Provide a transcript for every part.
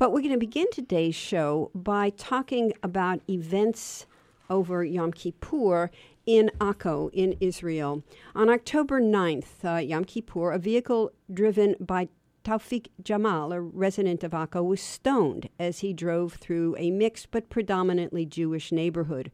But we're going to begin today's show by talking about events over Yom Kippur in Akko in Israel. On October 9th, uh, Yom Kippur, a vehicle driven by Taufik Jamal, a resident of Akko, was stoned as he drove through a mixed but predominantly Jewish neighborhood.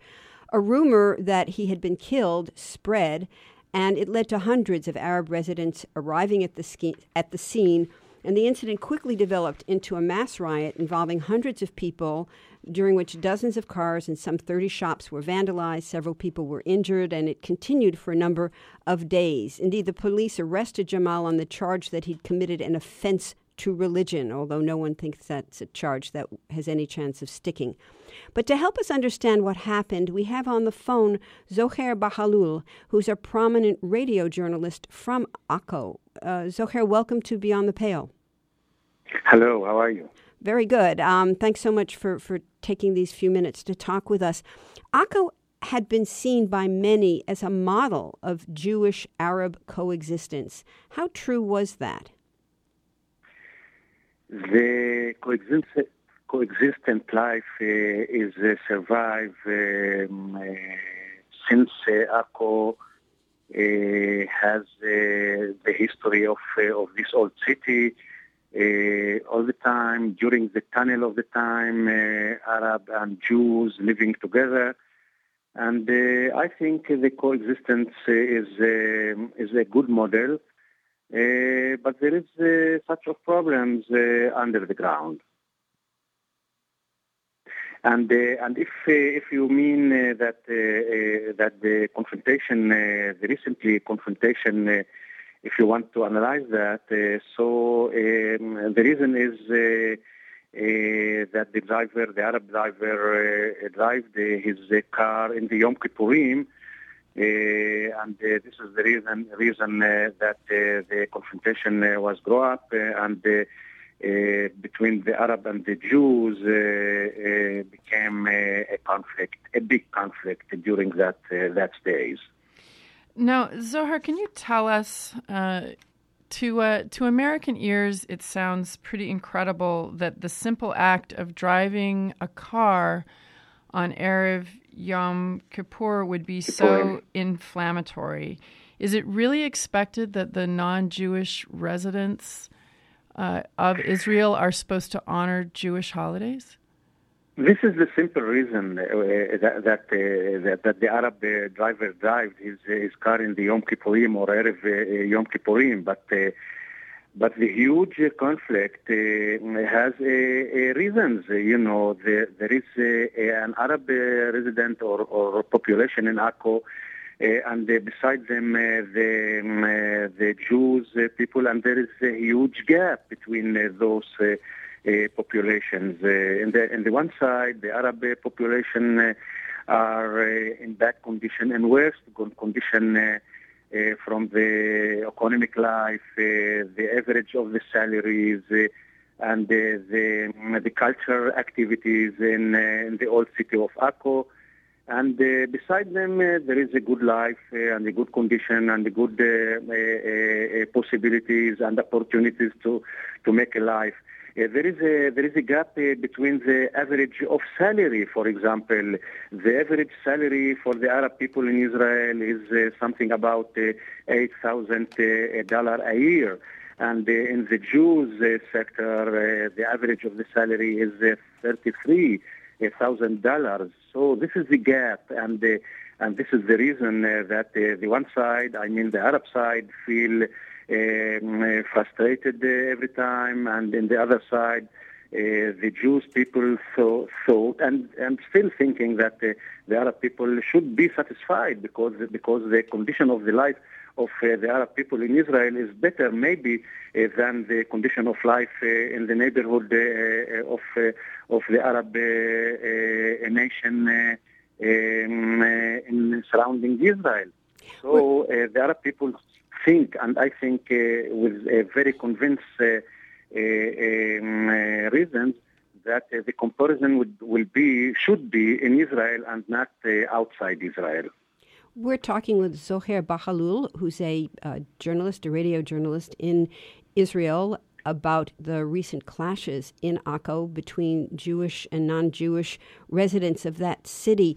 A rumor that he had been killed spread, and it led to hundreds of Arab residents arriving at the, at the scene. And the incident quickly developed into a mass riot involving hundreds of people, during which dozens of cars and some 30 shops were vandalized. Several people were injured, and it continued for a number of days. Indeed, the police arrested Jamal on the charge that he'd committed an offense to religion, although no one thinks that's a charge that has any chance of sticking. But to help us understand what happened, we have on the phone Zoher Bahalul, who's a prominent radio journalist from Akko. Uh, Zoher, welcome to Beyond the Pale. Hello, how are you? Very good. Um, thanks so much for, for taking these few minutes to talk with us. Akko had been seen by many as a model of Jewish Arab coexistence. How true was that? The coexist- coexistent life uh, is uh, survived um, uh, since uh, Akko uh, has uh, the history of of this old city. Uh, all the time, during the tunnel of the time, uh, Arab and Jews living together, and uh, I think the coexistence is um, is a good model. Uh, but there is uh, such of problems uh, under the ground. And and if if you mean that that the confrontation, the recently confrontation, if you want to analyze that, so um, the reason is. Uh, that the driver, the Arab driver, uh, his uh, car in the Yom Kippurim, and this is the reason reason that the confrontation was grow up and. Uh, between the Arab and the Jews uh, uh, became a conflict, a big conflict during that that days. Now, Zoher, can you tell us? to uh, to American ears, it sounds pretty incredible that the simple act of driving a car on erev Yom Kippur would be so inflammatory. Is it really expected that the non-Jewish residents uh, of Israel are supposed to honor Jewish holidays? This is the simple reason uh, that that, uh, that, that the Arab uh, driver drove his his car in the Yom Kippurim or erev uh, Yom Kippurim, but uh, but the huge conflict has reasons. You know, there, there is an Arab resident or, or population in Akko uh, and uh, beside them uh, the um, the Jews people, and there is a huge gap between those. Populations. in the in the one side, the Arab population are in bad condition and worse good condition uh, from the economic life, uh, the average of the salaries, uh, and the, the cultural activities in, in, the old city of Akko. And uh, beside them, uh, there is a good life uh, and a good condition and a good uh, uh, uh, possibilities and opportunities to, to make a life. Uh, there is a there is a gap uh, between the average of salary. For example, the average salary for the Arab people in Israel is uh, something about eight thousand dollar a year, and in the Jews sector, the average of the salary is thirty three thousand dollars. So this is the gap, and and this is the reason uh, that uh, the one side, I mean the Arab side, feel frustrated every time, and in the other side. Uh, the Jewish people so, thought and, and still thinking that uh, the Arab people should be satisfied because because the condition of the life of uh, the Arab people in Israel is better maybe uh, than the condition of life uh, in the neighborhood of of the Arab nation um, in surrounding Israel. So the Arab people think, and I think with very convinced um, reasons, that uh, the comparison would, will be should be in Israel and not uh, outside Israel. We're talking with Zoher Bahalul, who's a uh, journalist, a radio journalist in Israel. about the recent clashes in Akko between Jewish and non Jewish residents of that city.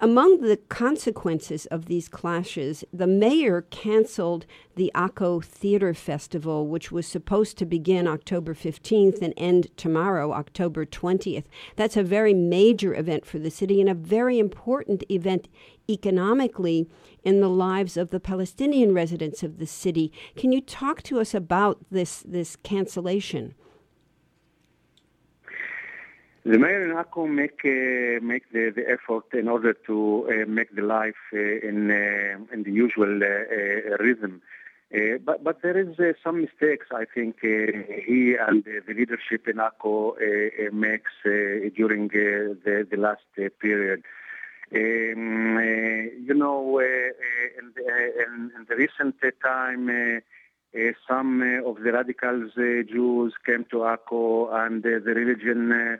Among the consequences of these clashes, the mayor canceled the Akko Theater Festival, which was supposed to begin October 15th and end tomorrow, October 20th. That's a very major event for the city and a very important event economically in the lives of the Palestinian residents of the city. Can you talk to us about this, this cancellation? The mayor in Akko make uh, make the, the effort in order to uh, make the life uh, in uh, in the usual uh, uh, rhythm. Uh, but but there is uh, some mistakes I think uh, he and the leadership in Akko makes during the the last period. Um, you know, in the, in, in, the recent time. Some of the radicals Jews came to Akko and the religion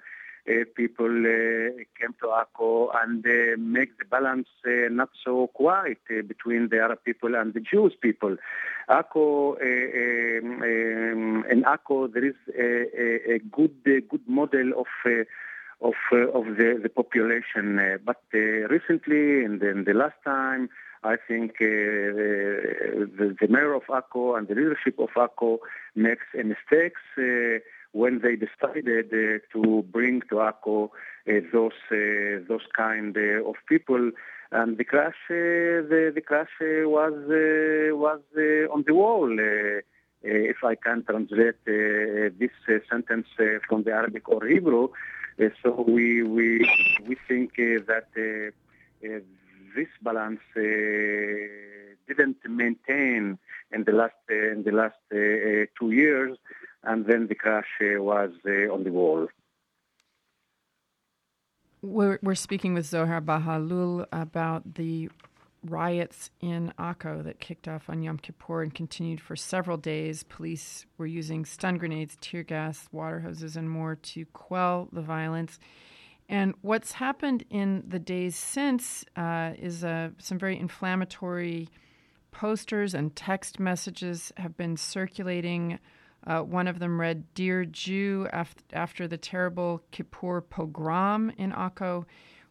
people uh, came to Akko and uh, make the balance not so quiet between the Arab people and the Jewish people. Akko, um, um, in Akko, there is a, a good, good model of of uh, of the the population. Uh, but uh, recently, in the, in the, last time, I think the, the, mayor of Akko and the leadership of Akko makes mistakes when they decided uh, to bring to Akko uh, those uh, those kind uh, of people. And the crash, uh, the, the crash uh, was was on the wall. if I can translate this sentence from the Arabic or Hebrew, so we we we think that this balance didn't maintain in the last in the last two years and then the crash uh, was uh, on the wall. We're, we're speaking with Zoher Bahalul about the riots in Akko that kicked off on Yom Kippur and continued for several days. Police were using stun grenades, tear gas, water hoses, and more to quell the violence. And what's happened in the days since uh, is uh, some very inflammatory posters and text messages have been circulating uh, one of them read, Dear Jew, after, after the terrible Kippur pogrom in Akko,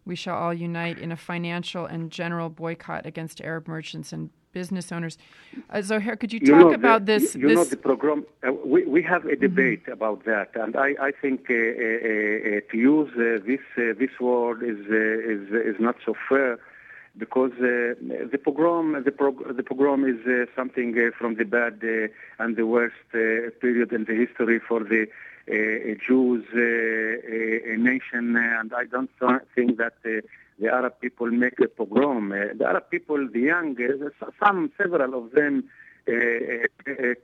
we shall all unite in a financial and general boycott against Arab merchants and business owners. Uh, Zoher, could you talk you know, about the, this? You this... know, the program, uh, we, we have a debate mm-hmm. about that, and I, I think uh, uh, uh to use uh, this, this word is, is, is not so fair because uh, the pogrom the, prog- the pogrom is uh, something uh, from the bad uh, and the worst uh, period in the history for the uh, Jews uh, uh, nation, uh, and I don't think that the Arab people make a pogrom. the Arab people, the young, some several of them.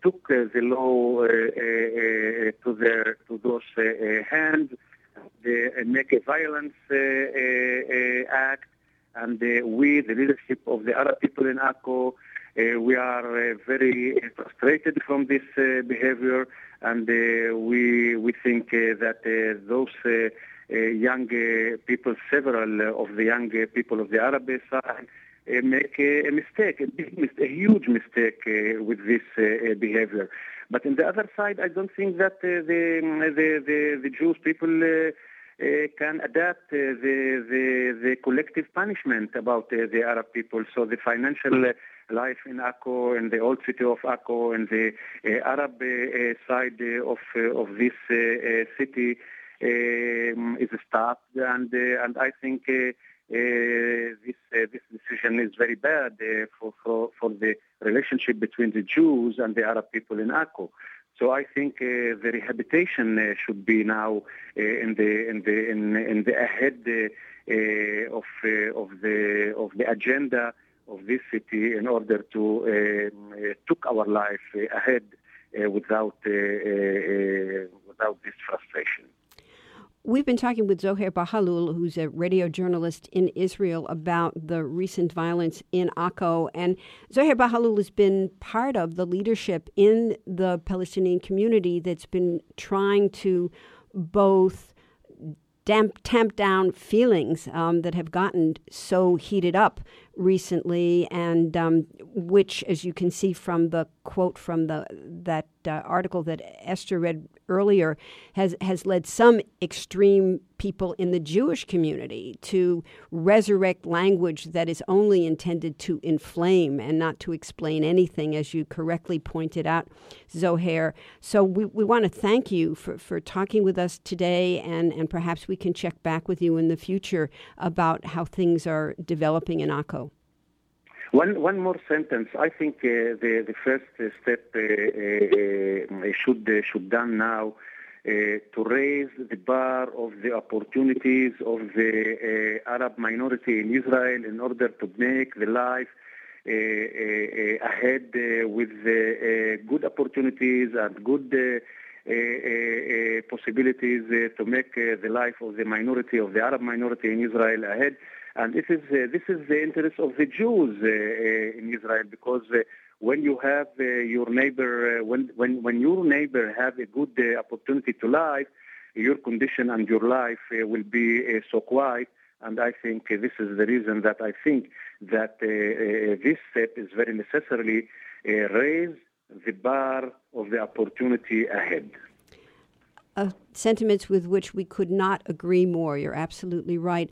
took the law to their to those hands. They make a violence act and uh, we, the leadership of the Arab people in Akko, uh, we are uh, very uh, frustrated from this uh, behavior, and uh, we we think that those young people, several of the young people of the Arab side, make a, mistake, a, big, mistake, a huge mistake with this behavior. But on the other side, I don't think that the, the, the, the Jewish people Uh, can adapt uh, the, the, the collective punishment about uh, the Arab people. So the financial mm. life in Akko and the old city of Akko and the uh, Arab uh, side of of this city um, is stopped, and and I think. Uh, this uh, this decision is very bad uh, for, for for the relationship between the Jews and the Arab people in Akko. So I think uh, the rehabilitation uh, should be now uh, in the in the in, in the ahead of of the of the agenda of this city in order to um, took our life ahead without without this frustration. We've been talking with Zoher Bahalul, who's a radio journalist in Israel, about the recent violence in Akko. And Zoher Bahalul has been part of the leadership in the Palestinian community that's been trying to both damp, tamp down feelings um, that have gotten so heated up recently, and um, which, as you can see from the quote from the that uh, article that Esther read earlier, has has led some extreme people in the Jewish community to resurrect language that is only intended to inflame and not to explain anything, as you correctly pointed out, Zoher. So we, we want to thank you for, for talking with us today, and, and perhaps we can check back with you in the future about how things are developing in Akko. One, one more sentence. I think uh, the, the first uh, step uh, uh, uh, should, uh, should done now uh, to raise the bar of the opportunities of the uh, Arab minority in Israel in order to make the life uh, ahead with good opportunities and good possibilities to make the life of the minority, of the Arab minority in Israel ahead. And this is uh, this is the interest of the Jews uh, uh, in Israel because when you have your neighbor, when, when, when your neighbor have a good opportunity to live, your condition and your life will be so quiet. And I think this is the reason that I think that this step is very necessarily raise the bar of the opportunity ahead. Uh, sentiments with which we could not agree more. You're absolutely right.